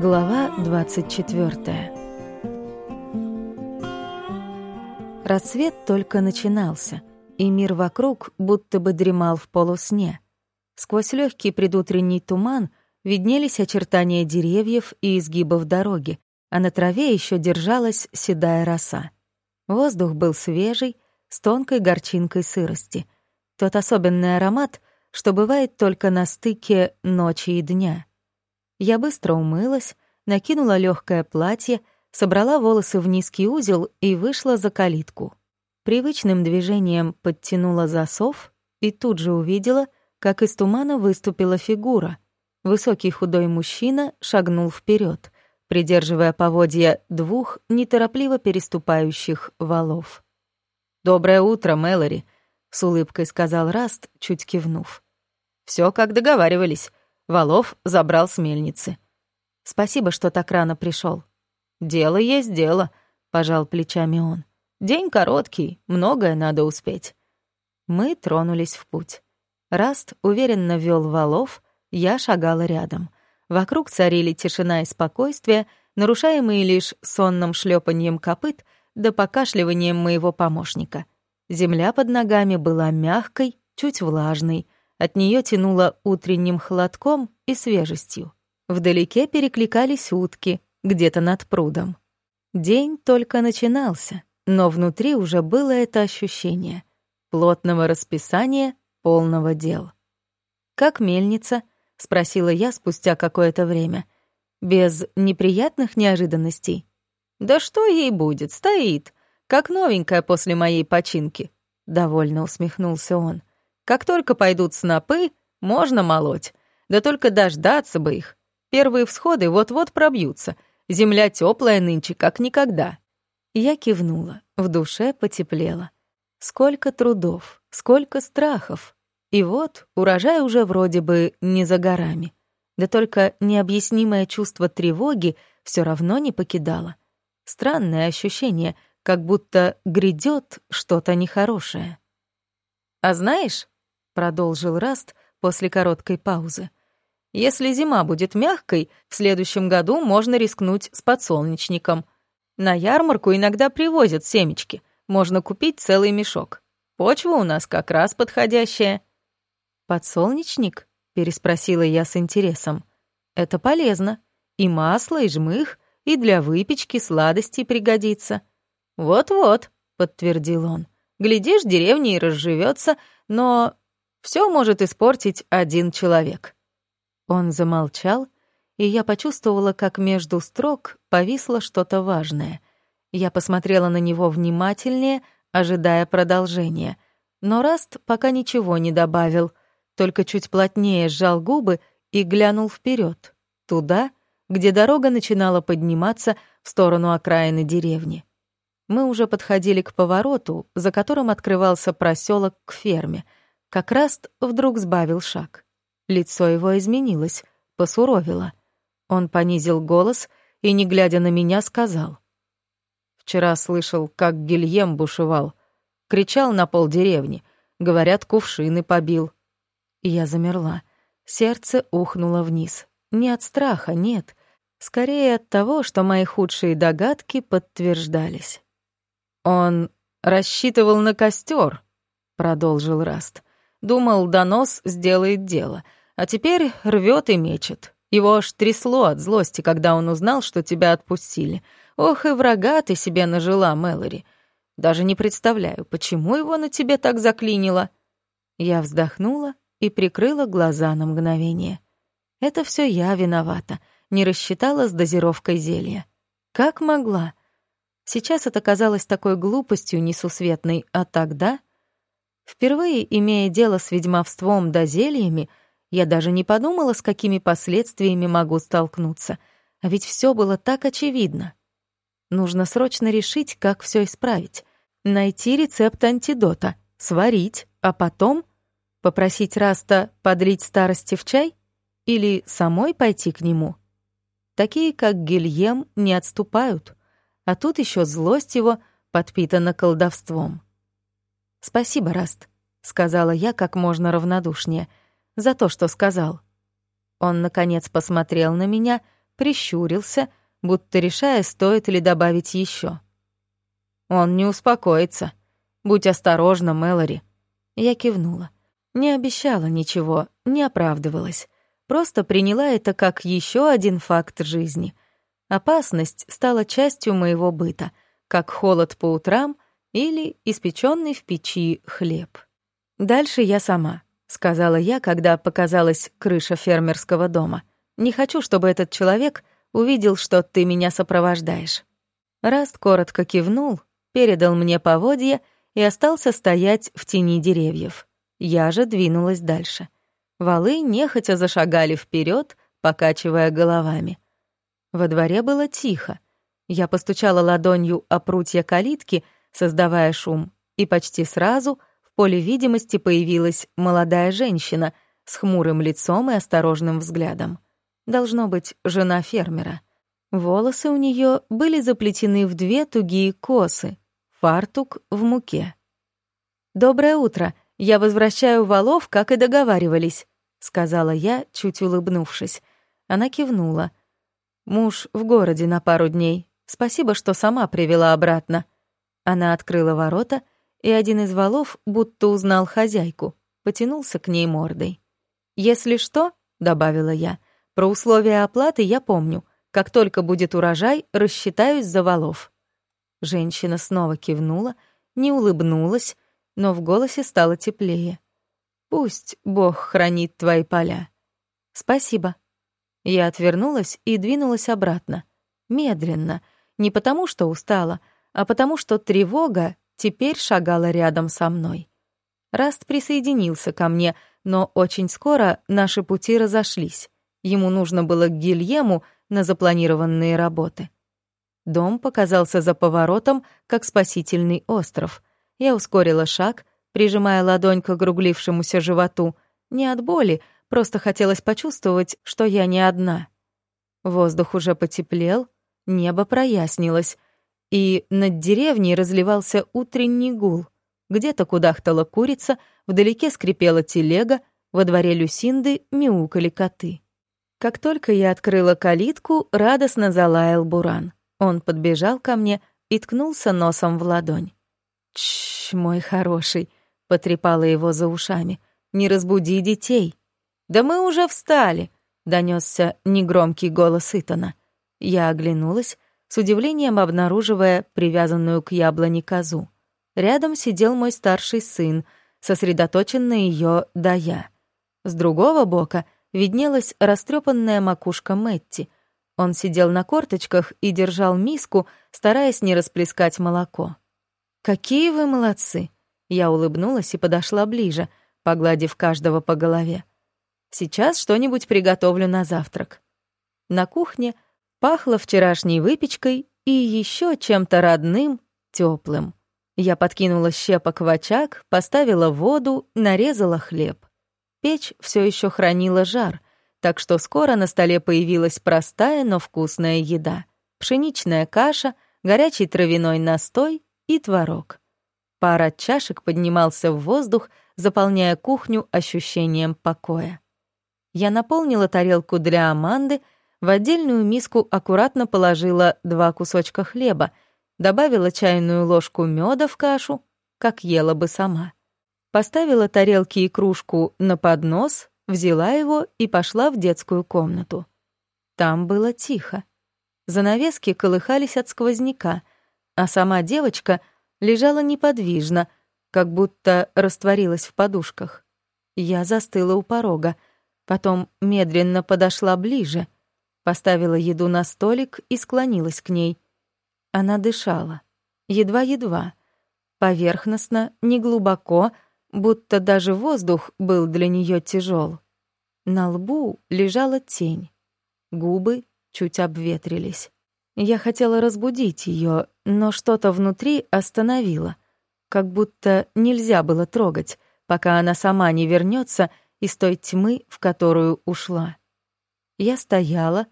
Глава 24 Рассвет только начинался, и мир вокруг будто бы дремал в полусне. Сквозь легкий предутренний туман виднелись очертания деревьев и изгибов дороги, а на траве еще держалась седая роса. Воздух был свежий, с тонкой горчинкой сырости. Тот особенный аромат, что бывает только на стыке ночи и дня. Я быстро умылась, накинула легкое платье, собрала волосы в низкий узел и вышла за калитку. Привычным движением подтянула засов и тут же увидела, как из тумана выступила фигура. Высокий худой мужчина шагнул вперед, придерживая поводья двух неторопливо переступающих валов. «Доброе утро, Мэлори», — с улыбкой сказал Раст, чуть кивнув. Все как договаривались. Валов забрал с мельницы. Спасибо, что так рано пришел. Дело есть дело, пожал плечами он. День короткий, многое надо успеть. Мы тронулись в путь. Раст уверенно вел валов, я шагала рядом. Вокруг царили тишина и спокойствие, нарушаемые лишь сонным шлепаньем копыт да покашливанием моего помощника. Земля под ногами была мягкой, чуть влажной — от нее тянуло утренним холодком и свежестью. Вдалеке перекликались утки, где-то над прудом. День только начинался, но внутри уже было это ощущение плотного расписания, полного дел. «Как мельница?» — спросила я спустя какое-то время. Без неприятных неожиданностей. «Да что ей будет? Стоит. Как новенькая после моей починки», — довольно усмехнулся он. Как только пойдут снопы, можно молоть. Да только дождаться бы их. Первые всходы вот-вот пробьются. Земля теплая нынче, как никогда. Я кивнула, в душе потеплело. Сколько трудов, сколько страхов. И вот урожай уже вроде бы не за горами. Да только необъяснимое чувство тревоги все равно не покидало. Странное ощущение, как будто грядет что-то нехорошее. «А знаешь, продолжил Раст после короткой паузы. Если зима будет мягкой, в следующем году можно рискнуть с подсолнечником. На ярмарку иногда привозят семечки, можно купить целый мешок. Почва у нас как раз подходящая. Подсолнечник? переспросила я с интересом. Это полезно. И масло, и жмых, и для выпечки, сладостей пригодится. Вот-вот, подтвердил он. Глядишь, деревня и разживется, но все может испортить один человек». Он замолчал, и я почувствовала, как между строк повисло что-то важное. Я посмотрела на него внимательнее, ожидая продолжения. Но Раст пока ничего не добавил, только чуть плотнее сжал губы и глянул вперед, туда, где дорога начинала подниматься в сторону окраины деревни. Мы уже подходили к повороту, за которым открывался проселок к ферме — как раз вдруг сбавил шаг. Лицо его изменилось, посуровило. Он понизил голос и, не глядя на меня, сказал. «Вчера слышал, как Гильем бушевал. Кричал на пол деревни. Говорят, кувшины побил». Я замерла. Сердце ухнуло вниз. Не от страха, нет. Скорее от того, что мои худшие догадки подтверждались. «Он рассчитывал на костер, продолжил Раст. Думал, донос сделает дело, а теперь рвет и мечет. Его аж трясло от злости, когда он узнал, что тебя отпустили. Ох, и врага ты себе нажила, Мэлори. Даже не представляю, почему его на тебе так заклинило. Я вздохнула и прикрыла глаза на мгновение. Это все я виновата, не рассчитала с дозировкой зелья. Как могла? Сейчас это казалось такой глупостью несусветной, а тогда Впервые, имея дело с ведьмовством да зельями, я даже не подумала, с какими последствиями могу столкнуться. А ведь все было так очевидно. Нужно срочно решить, как все исправить. Найти рецепт антидота, сварить, а потом попросить Раста подлить старости в чай или самой пойти к нему. Такие, как Гильем, не отступают, а тут еще злость его подпитана колдовством. «Спасибо, Раст», — сказала я как можно равнодушнее, — «за то, что сказал». Он, наконец, посмотрел на меня, прищурился, будто решая, стоит ли добавить еще. «Он не успокоится. Будь осторожна, Мэлори». Я кивнула. Не обещала ничего, не оправдывалась. Просто приняла это как еще один факт жизни. Опасность стала частью моего быта, как холод по утрам или испеченный в печи хлеб. Дальше я сама, сказала я, когда показалась крыша фермерского дома. Не хочу, чтобы этот человек увидел, что ты меня сопровождаешь. Раст коротко кивнул, передал мне поводья и остался стоять в тени деревьев. Я же двинулась дальше. Валы нехотя зашагали вперед, покачивая головами. Во дворе было тихо. Я постучала ладонью о прутья калитки, создавая шум, и почти сразу в поле видимости появилась молодая женщина с хмурым лицом и осторожным взглядом. Должно быть, жена фермера. Волосы у нее были заплетены в две тугие косы, фартук в муке. «Доброе утро!» «Я возвращаю валов, как и договаривались», — сказала я, чуть улыбнувшись. Она кивнула. «Муж в городе на пару дней. Спасибо, что сама привела обратно». Она открыла ворота, и один из валов будто узнал хозяйку, потянулся к ней мордой. «Если что», — добавила я, — «про условия оплаты я помню. Как только будет урожай, рассчитаюсь за валов». Женщина снова кивнула, не улыбнулась, но в голосе стало теплее. «Пусть Бог хранит твои поля». «Спасибо». Я отвернулась и двинулась обратно. Медленно. Не потому, что устала, а потому, что тревога теперь шагала рядом со мной. Раст присоединился ко мне, но очень скоро наши пути разошлись. Ему нужно было к Гильему на запланированные работы. Дом показался за поворотом, как спасительный остров. Я ускорила шаг, прижимая ладонь к округлившемуся животу. Не от боли, просто хотелось почувствовать, что я не одна. Воздух уже потеплел, небо прояснилось, и над деревней разливался утренний гул. Где-то кудахтала курица, вдалеке скрипела телега, во дворе Люсинды мяукали коты. Как только я открыла калитку, радостно залаял Буран. Он подбежал ко мне и ткнулся носом в ладонь. «Чш, мой хороший», — потрепала его за ушами, — «не разбуди детей». «Да мы уже встали», — донесся негромкий голос Итана. Я оглянулась, с удивлением обнаруживая привязанную к яблоне козу. Рядом сидел мой старший сын, сосредоточен на ее «дая». С другого бока виднелась растрепанная макушка Мэтти. Он сидел на корточках и держал миску, стараясь не расплескать молоко. «Какие вы молодцы!» Я улыбнулась и подошла ближе, погладив каждого по голове. «Сейчас что-нибудь приготовлю на завтрак». На кухне пахло вчерашней выпечкой и еще чем-то родным, теплым. Я подкинула щепок в очаг, поставила воду, нарезала хлеб. Печь все еще хранила жар, так что скоро на столе появилась простая, но вкусная еда. Пшеничная каша, горячий травяной настой и творог. Пара чашек поднимался в воздух, заполняя кухню ощущением покоя. Я наполнила тарелку для Аманды, в отдельную миску аккуратно положила два кусочка хлеба, добавила чайную ложку меда в кашу, как ела бы сама. Поставила тарелки и кружку на поднос, взяла его и пошла в детскую комнату. Там было тихо. Занавески колыхались от сквозняка — а сама девочка лежала неподвижно, как будто растворилась в подушках. Я застыла у порога, потом медленно подошла ближе, поставила еду на столик и склонилась к ней. Она дышала, едва-едва, поверхностно, неглубоко, будто даже воздух был для нее тяжел. На лбу лежала тень, губы чуть обветрились. Я хотела разбудить ее, но что-то внутри остановило, как будто нельзя было трогать, пока она сама не вернется из той тьмы, в которую ушла. Я стояла,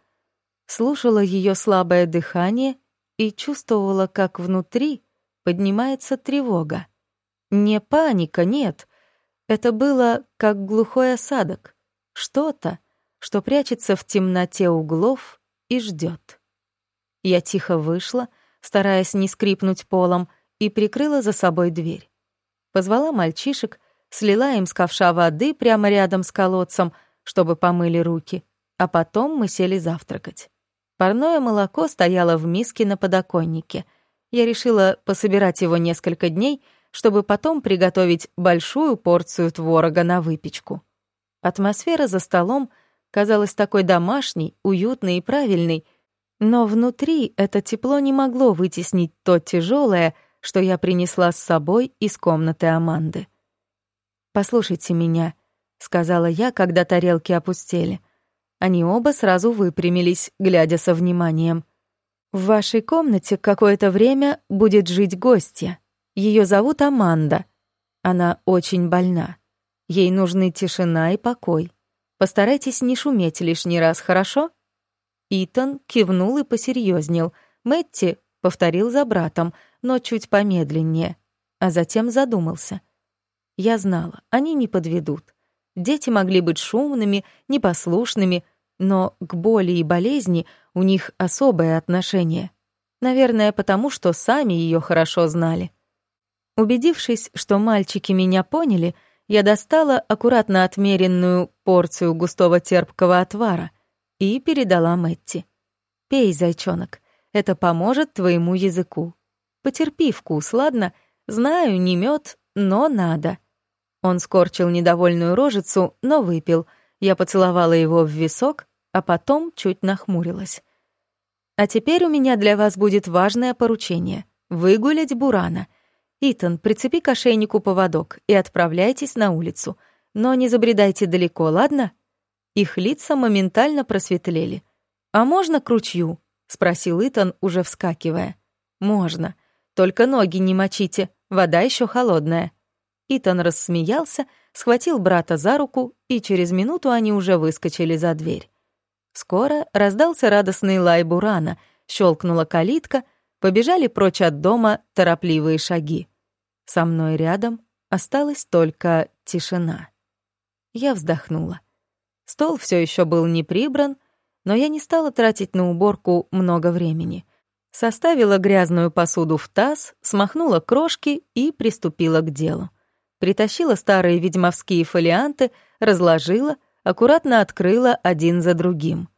слушала ее слабое дыхание и чувствовала, как внутри поднимается тревога. Не паника, нет. Это было как глухой осадок. Что-то, что прячется в темноте углов и ждет. Я тихо вышла, стараясь не скрипнуть полом, и прикрыла за собой дверь. Позвала мальчишек, слила им с ковша воды прямо рядом с колодцем, чтобы помыли руки, а потом мы сели завтракать. Парное молоко стояло в миске на подоконнике. Я решила пособирать его несколько дней, чтобы потом приготовить большую порцию творога на выпечку. Атмосфера за столом казалась такой домашней, уютной и правильной, но внутри это тепло не могло вытеснить то тяжелое, что я принесла с собой из комнаты Аманды. «Послушайте меня», — сказала я, когда тарелки опустели. Они оба сразу выпрямились, глядя со вниманием. «В вашей комнате какое-то время будет жить гостья. Ее зовут Аманда. Она очень больна. Ей нужны тишина и покой. Постарайтесь не шуметь лишний раз, хорошо?» Итан кивнул и посерьезнел. Мэтти повторил за братом, но чуть помедленнее, а затем задумался. Я знала, они не подведут. Дети могли быть шумными, непослушными, но к боли и болезни у них особое отношение. Наверное, потому что сами ее хорошо знали. Убедившись, что мальчики меня поняли, я достала аккуратно отмеренную порцию густого терпкого отвара и передала Мэтти. «Пей, зайчонок, это поможет твоему языку. Потерпи вкус, ладно? Знаю, не мед, но надо». Он скорчил недовольную рожицу, но выпил. Я поцеловала его в висок, а потом чуть нахмурилась. «А теперь у меня для вас будет важное поручение — выгулять Бурана. Итан, прицепи к ошейнику поводок и отправляйтесь на улицу. Но не забредайте далеко, ладно?» Их лица моментально просветлели. «А можно к ручью?» — спросил Итан, уже вскакивая. «Можно. Только ноги не мочите, вода еще холодная». Итан рассмеялся, схватил брата за руку, и через минуту они уже выскочили за дверь. Скоро раздался радостный лай бурана, щелкнула калитка, побежали прочь от дома торопливые шаги. Со мной рядом осталась только тишина. Я вздохнула. Стол все еще был не прибран, но я не стала тратить на уборку много времени. Составила грязную посуду в таз, смахнула крошки и приступила к делу притащила старые ведьмовские фолианты, разложила, аккуратно открыла один за другим.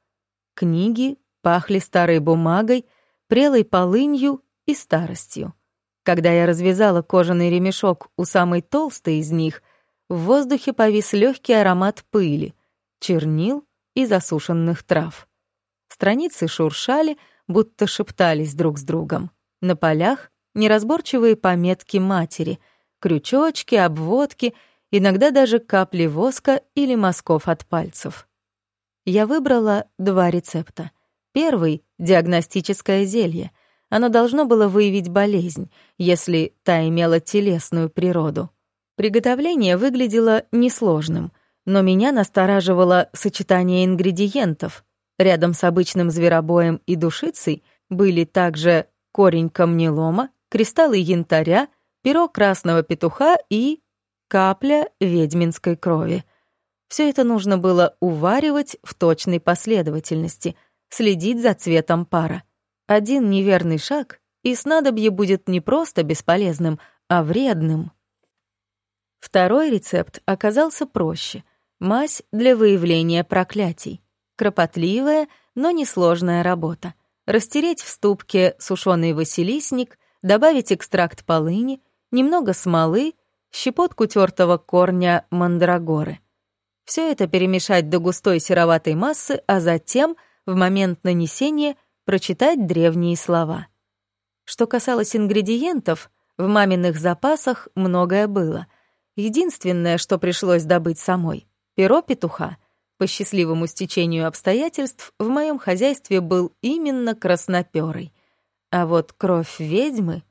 Книги пахли старой бумагой, прелой полынью и старостью. Когда я развязала кожаный ремешок у самой толстой из них, в воздухе повис легкий аромат пыли, чернил и засушенных трав. Страницы шуршали, будто шептались друг с другом. На полях неразборчивые пометки матери — крючочки, обводки, иногда даже капли воска или мазков от пальцев. Я выбрала два рецепта. Первый — диагностическое зелье. Оно должно было выявить болезнь, если та имела телесную природу. Приготовление выглядело несложным, но меня настораживало сочетание ингредиентов. Рядом с обычным зверобоем и душицей были также корень камнелома, кристаллы янтаря, перо красного петуха и капля ведьминской крови. Все это нужно было уваривать в точной последовательности, следить за цветом пара. Один неверный шаг, и снадобье будет не просто бесполезным, а вредным. Второй рецепт оказался проще. Мазь для выявления проклятий. Кропотливая, но несложная работа. Растереть в ступке сушеный василисник, добавить экстракт полыни, немного смолы, щепотку тертого корня мандрагоры. Все это перемешать до густой сероватой массы, а затем, в момент нанесения, прочитать древние слова. Что касалось ингредиентов, в маминых запасах многое было. Единственное, что пришлось добыть самой — перо петуха. По счастливому стечению обстоятельств в моем хозяйстве был именно красноперый. А вот кровь ведьмы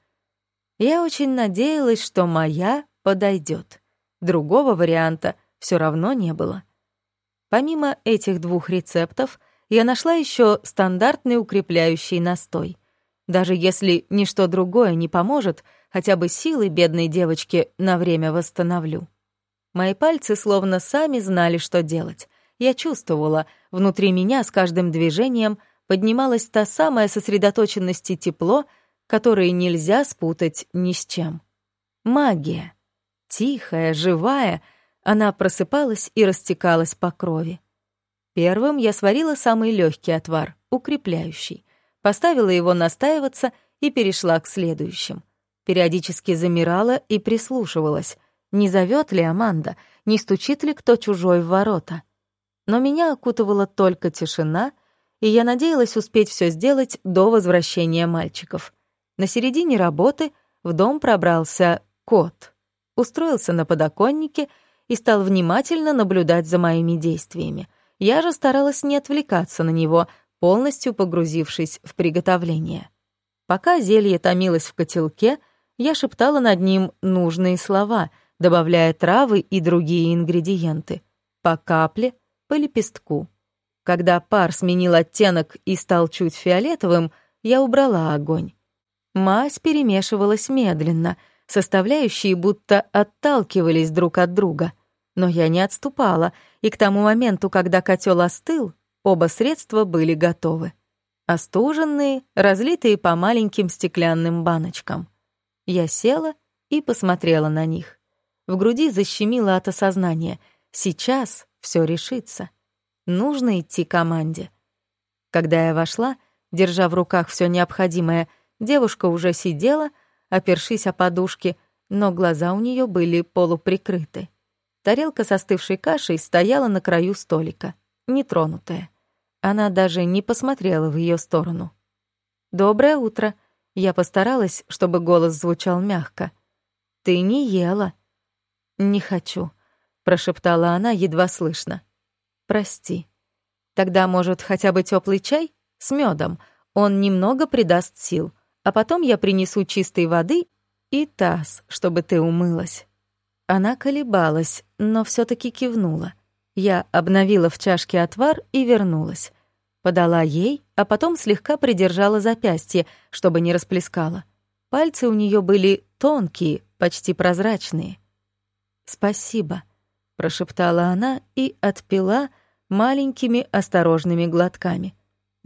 я очень надеялась, что моя подойдет. Другого варианта все равно не было. Помимо этих двух рецептов, я нашла еще стандартный укрепляющий настой. Даже если ничто другое не поможет, хотя бы силы бедной девочки на время восстановлю. Мои пальцы словно сами знали, что делать. Я чувствовала, внутри меня с каждым движением поднималась та самая сосредоточенность и тепло, которые нельзя спутать ни с чем. Магия. Тихая, живая, она просыпалась и растекалась по крови. Первым я сварила самый легкий отвар, укрепляющий. Поставила его настаиваться и перешла к следующим. Периодически замирала и прислушивалась. Не зовет ли Аманда, не стучит ли кто чужой в ворота. Но меня окутывала только тишина, и я надеялась успеть все сделать до возвращения мальчиков. На середине работы в дом пробрался кот. Устроился на подоконнике и стал внимательно наблюдать за моими действиями. Я же старалась не отвлекаться на него, полностью погрузившись в приготовление. Пока зелье томилось в котелке, я шептала над ним нужные слова, добавляя травы и другие ингредиенты. По капле, по лепестку. Когда пар сменил оттенок и стал чуть фиолетовым, я убрала огонь. Мазь перемешивалась медленно — составляющие будто отталкивались друг от друга. Но я не отступала, и к тому моменту, когда котел остыл, оба средства были готовы. Остуженные, разлитые по маленьким стеклянным баночкам. Я села и посмотрела на них. В груди защемило от осознания. Сейчас все решится. Нужно идти команде. Когда я вошла, держа в руках все необходимое, девушка уже сидела, опершись о подушки, но глаза у нее были полуприкрыты. Тарелка со остывшей кашей стояла на краю столика, нетронутая. Она даже не посмотрела в ее сторону. «Доброе утро!» Я постаралась, чтобы голос звучал мягко. «Ты не ела». «Не хочу», — прошептала она едва слышно. «Прости. Тогда, может, хотя бы теплый чай? С медом. Он немного придаст сил а потом я принесу чистой воды и таз, чтобы ты умылась». Она колебалась, но все таки кивнула. Я обновила в чашке отвар и вернулась. Подала ей, а потом слегка придержала запястье, чтобы не расплескала. Пальцы у нее были тонкие, почти прозрачные. «Спасибо», — прошептала она и отпила маленькими осторожными глотками.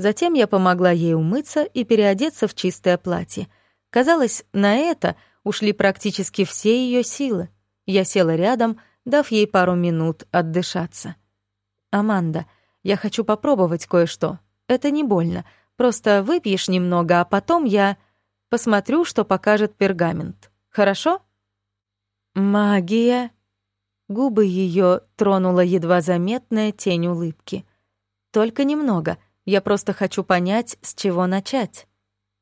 Затем я помогла ей умыться и переодеться в чистое платье. Казалось, на это ушли практически все ее силы. Я села рядом, дав ей пару минут отдышаться. «Аманда, я хочу попробовать кое-что. Это не больно. Просто выпьешь немного, а потом я посмотрю, что покажет пергамент. Хорошо?» «Магия!» Губы ее тронула едва заметная тень улыбки. «Только немного», я просто хочу понять, с чего начать».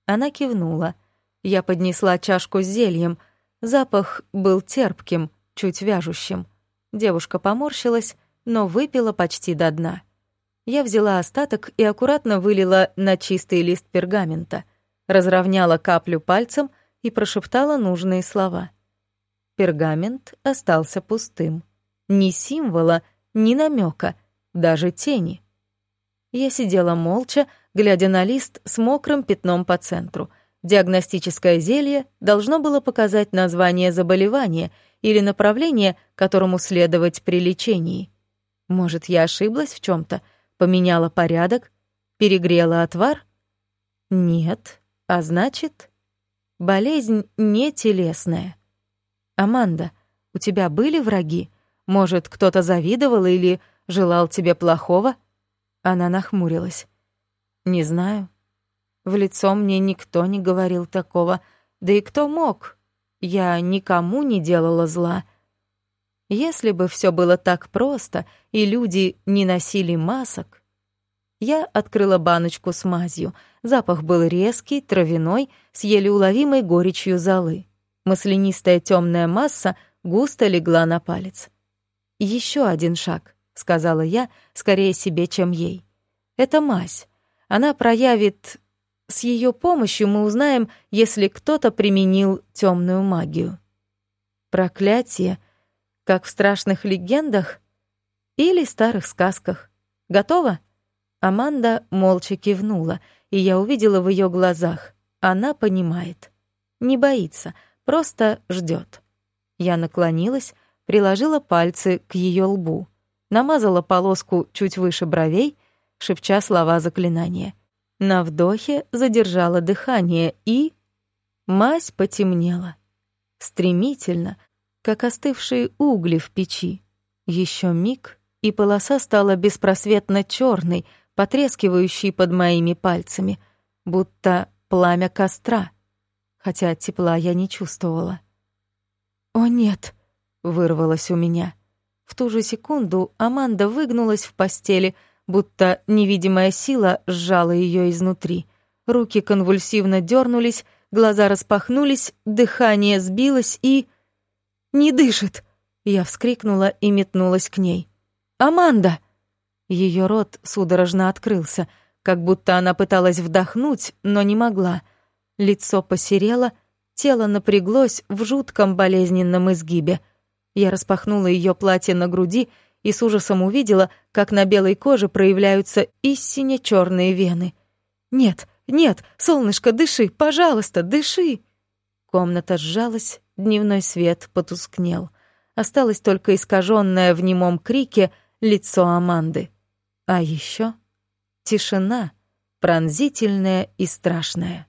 Она кивнула. Я поднесла чашку с зельем. Запах был терпким, чуть вяжущим. Девушка поморщилась, но выпила почти до дна. Я взяла остаток и аккуратно вылила на чистый лист пергамента, разровняла каплю пальцем и прошептала нужные слова. Пергамент остался пустым. Ни символа, ни намека, даже тени — я сидела молча, глядя на лист с мокрым пятном по центру. Диагностическое зелье должно было показать название заболевания или направление, которому следовать при лечении. Может, я ошиблась в чем то поменяла порядок, перегрела отвар? Нет, а значит, болезнь не телесная. Аманда, у тебя были враги? Может, кто-то завидовал или желал тебе плохого? — она нахмурилась. «Не знаю. В лицо мне никто не говорил такого. Да и кто мог? Я никому не делала зла. Если бы все было так просто, и люди не носили масок...» Я открыла баночку с мазью. Запах был резкий, травяной, с еле уловимой горечью золы. Маслянистая темная масса густо легла на палец. Еще один шаг — сказала я, скорее себе, чем ей. Это мазь. Она проявит... С ее помощью мы узнаем, если кто-то применил темную магию. Проклятие, как в страшных легендах или старых сказках. Готова? Аманда молча кивнула, и я увидела в ее глазах. Она понимает. Не боится, просто ждет. Я наклонилась, приложила пальцы к ее лбу намазала полоску чуть выше бровей, шепча слова заклинания. На вдохе задержала дыхание и... Мазь потемнела. Стремительно, как остывшие угли в печи. Еще миг, и полоса стала беспросветно черной, потрескивающей под моими пальцами, будто пламя костра, хотя тепла я не чувствовала. «О нет!» — вырвалось у меня. В ту же секунду Аманда выгнулась в постели — будто невидимая сила сжала ее изнутри. Руки конвульсивно дернулись, глаза распахнулись, дыхание сбилось и... «Не дышит!» Я вскрикнула и метнулась к ней. «Аманда!» Ее рот судорожно открылся, как будто она пыталась вдохнуть, но не могла. Лицо посерело, тело напряглось в жутком болезненном изгибе. Я распахнула ее платье на груди и с ужасом увидела, как на белой коже проявляются истинно черные вены. «Нет, нет, солнышко, дыши, пожалуйста, дыши!» Комната сжалась, дневной свет потускнел. Осталось только искаженное в немом крике лицо Аманды. А еще тишина, пронзительная и страшная.